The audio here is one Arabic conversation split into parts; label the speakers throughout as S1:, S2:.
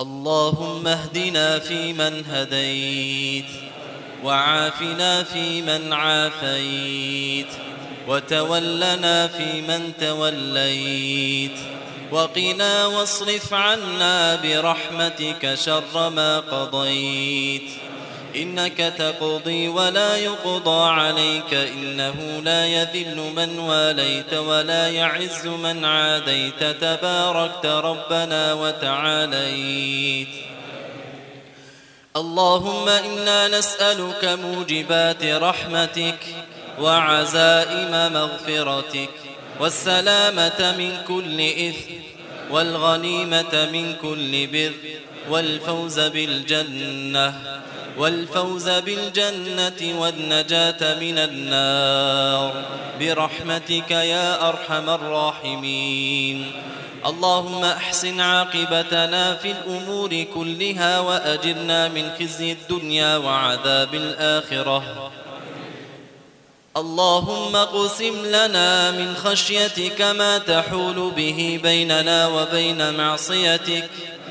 S1: اللهم اهدنا فيمن هديت وعافنا فيمن عافيت وتولنا فيمن توليت وقنا واصرف عنا برحمتك شر ما قضيت إنك تقضي ولا يقضى عليك إنه لا يذل من واليت ولا يعز من عاديت تباركت ربنا وتعاليت. اللهم إنا نسألك موجبات رحمتك وعزائم مغفرتك والسلامة من كل إثم والغنيمة من كل بر والفوز بالجنة والفوز بالجنة والنجاة من النار. برحمتك يا أرحم الراحمين. اللهم أحسن عاقبتنا في الأمور كلها وأجرنا من خزي الدنيا وعذاب الآخرة. اللهم اقسم لنا من خشيتك ما تحول به بيننا وبين معصيتك.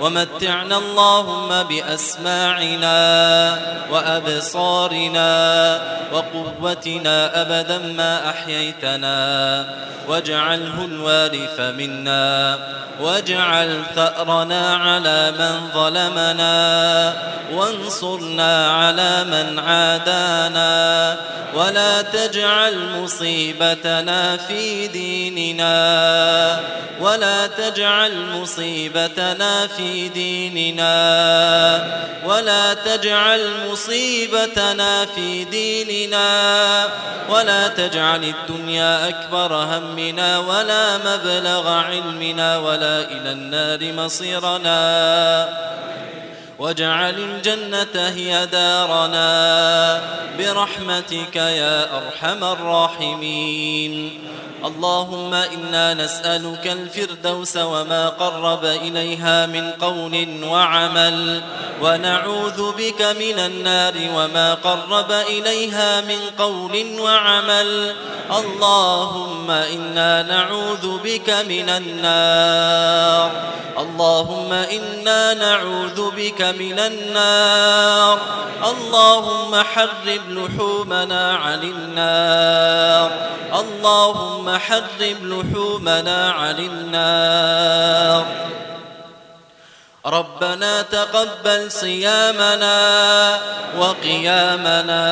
S1: ومتعنا اللهم بأسماعنا وأبصارنا وقوتنا أبدا ما أحييتنا. واجعله الوارث منا. واجعل ثأرنا على من ظلمنا. وانصرنا على من عادانا. ولا تجعل مصيبتنا في ديننا. ولا تجعل مصيبتنا في ديننا ولا تجعل مصيبتنا في ديننا ولا تجعل الدنيا أكبر همنا ولا مبلغ علمنا ولا إلى النار مصيرنا واجعل الجنة هي دارنا برحمتك يا أرحم الراحمين اللهم إنا نسألك الفردوس وما قرب إليها من قول وعمل ونعوذ بك من النار وما قرب إليها من قول وعمل. اللهم إنا نعوذ بك من النار. اللهم إنا نعوذ بك من النار. اللهم حرم لحومنا عن النار. اللهم حرم لحومنا عن النار. ربنا تقبل صيامنا وقيامنا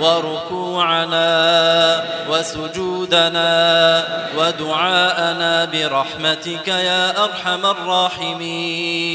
S1: وركوعنا وسجودنا ودعاءنا برحمتك يا أرحم الراحمين.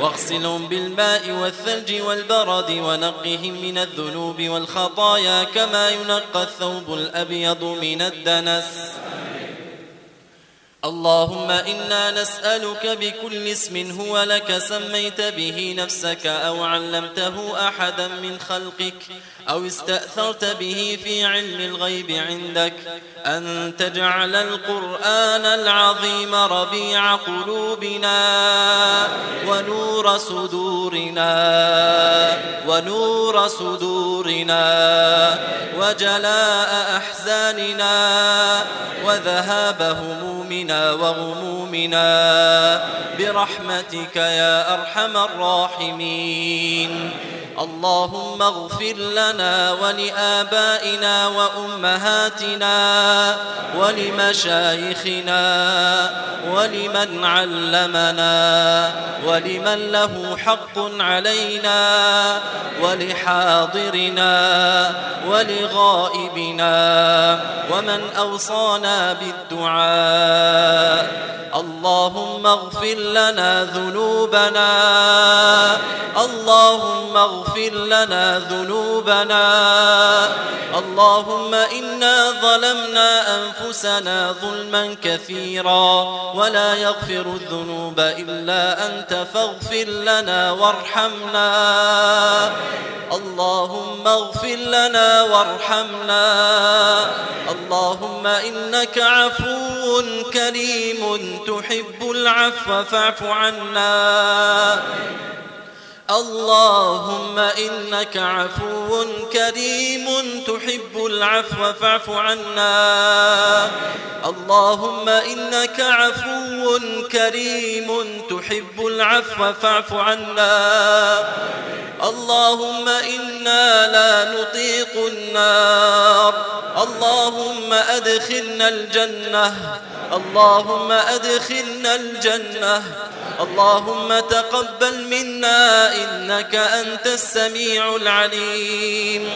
S1: واغسلهم بالماء والثلج والبرد ونقهم من الذنوب والخطايا كما ينقى الثوب الأبيض من الدنس. اللهم إنا نسألك بكل اسم هو لك سميت به نفسك أو علمته أحدا من خلقك أو استأثرت به في علم الغيب عندك أن تجعل القرآن العظيم ربيع قلوبنا ونور صدورنا ونور صدورنا وجلاء أحزاننا وذهاب همومنا وغمومنا برحمتك يا أرحم الراحمين. اللهم اغفر لنا ولآبائنا وأمهاتنا ولمشايخنا ولمن علمنا ولمن له حق علينا ولحاضرنا ولغائبنا ومن أوصانا بالدعاء اللهم اغفر لنا ذنوبنا. اللهم اغفر لنا ذنوبنا. اللهم إنا ظلمنا أنفسنا ظلما كثيرا. ولا يغفر الذنوب إلا أنت فاغفر لنا وارحمنا. اللهم اغفر لنا وارحمنا. اللهم إنك عفو كريم تحب العفو فاعف عنا. اللهم إنك عفو كريم تحب العفو فاعف عنا. اللهم إنك عفو كريم تحب العفو فاعف عنا. اللهم إنا لا نطيق النار. اللهم أدخلنا الجنة. اللهم أدخلنا الجنة. اللهم تقبل منا إنك أنت السميع العليم.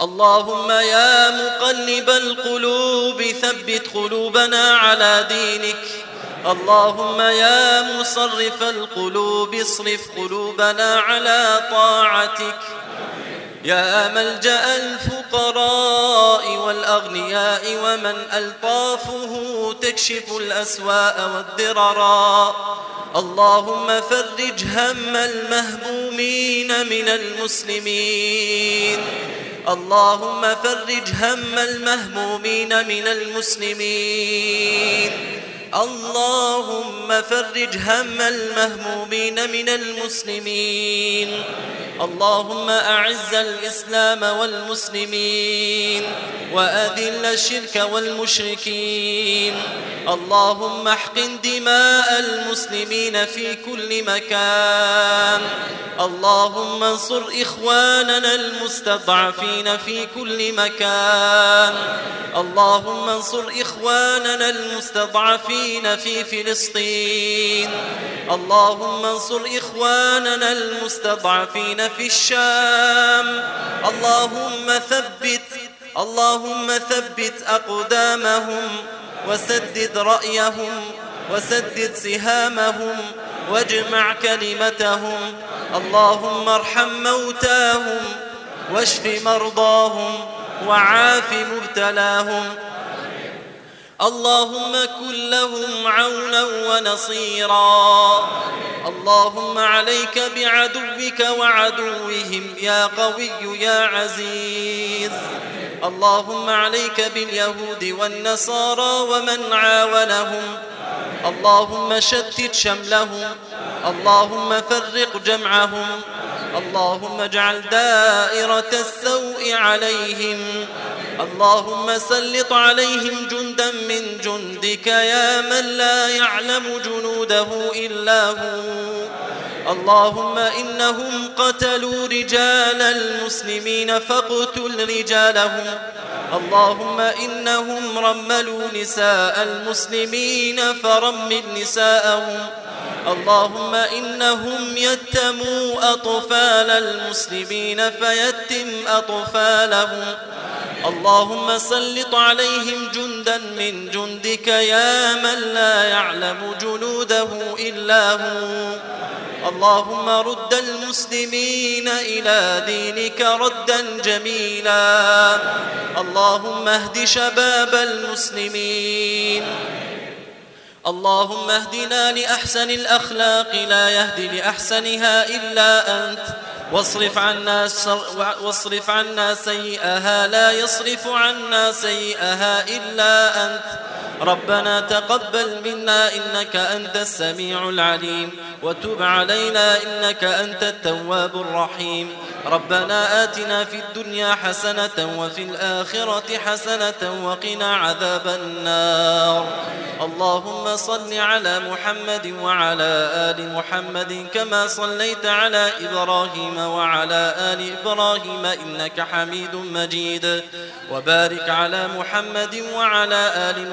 S1: اللهم يا مقلب القلوب ثبت قلوبنا على دينك. اللهم يا مصرف القلوب اصرف قلوبنا على طاعتك. يا ملجأ الفقراء والأغنياء ومن ألطافه تكشف الأسواء والضررا اللهم فرج هم المهمومين من المسلمين. اللهم فرج هم المهمومين من المسلمين. اللهم فرج هم المهمومين من المسلمين. اللهم أعز الإسلام والمسلمين وأذل الشرك والمشركين اللهم احقن دماء المسلمين في كل مكان اللهم انصر إخواننا المستضعفين في كل مكان اللهم انصر إخواننا المستضعفين في فلسطين اللهم انصر إخواننا المستضعفين في الشام. اللهم ثبت اللهم ثبت أقدامهم وسدد رأيهم وسدد سهامهم واجمع كلمتهم. اللهم ارحم موتاهم واشف مرضاهم وعاف مبتلاهم. اللهم كن لهم عونا ونصيرا. اللهم عليك بعدوك وعدوهم يا قوي يا عزيز. اللهم عليك باليهود والنصارى ومن عاونهم. اللهم شتت شملهم. اللهم فرق جمعهم. اللهم اجعل دائرة السوء عليهم. اللهم سلط عليهم جندا من جندك يا من لا يعلم جنوده إلا هو. اللهم إنهم قتلوا رجال المسلمين فاقتل رجالهم. اللهم إنهم رملوا نساء المسلمين فرمل نساءهم. اللهم إنهم يتموا أطفال المسلمين فيتم أطفالهم. اللهم سلط عليهم جندا من جندك يا من لا يعلم جنوده إلا هو. اللهم رد المسلمين إلى دينك ردا جميلا. اللهم اهد شباب المسلمين. اللهم اهدنا لأحسن الأخلاق لا يهدي لأحسنها إلا أنت. واصرف عنا واصرف عنا سيئها لا يصرف عنا سيئها إلا أنت. ربنا تقبل منا إنك أنت السميع العليم وتب علينا إنك أنت التواب الرحيم ربنا آتنا في الدنيا حسنة وفي الآخرة حسنة وقنا عذاب النار اللهم صل على محمد وعلى آل محمد كما صليت على إبراهيم وعلى آل إبراهيم إنك حميد مجيد وبارك على محمد وعلى آل